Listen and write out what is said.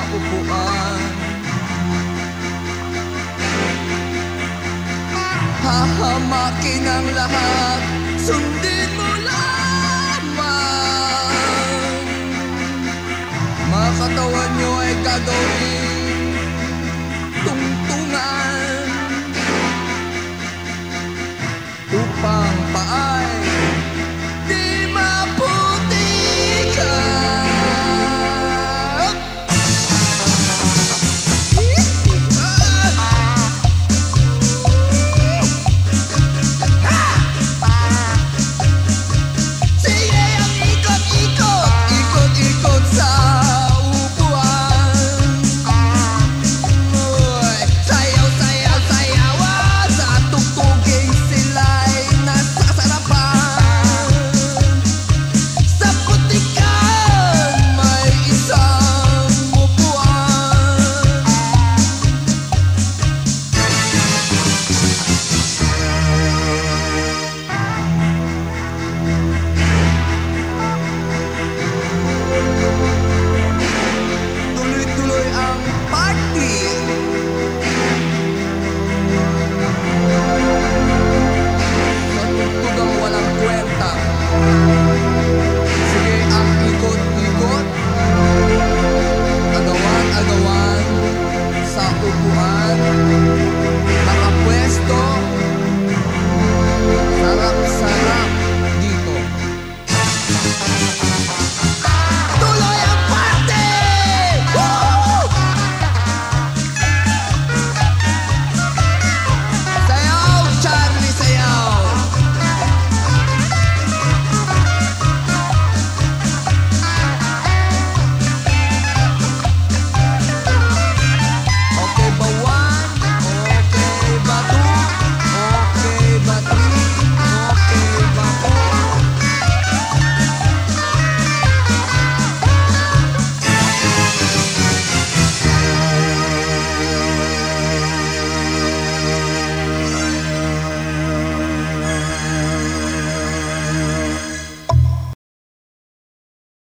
sa upuan Hahamakin ang lahat Sundin mo lamang. Mga katawan nyo ay gagawin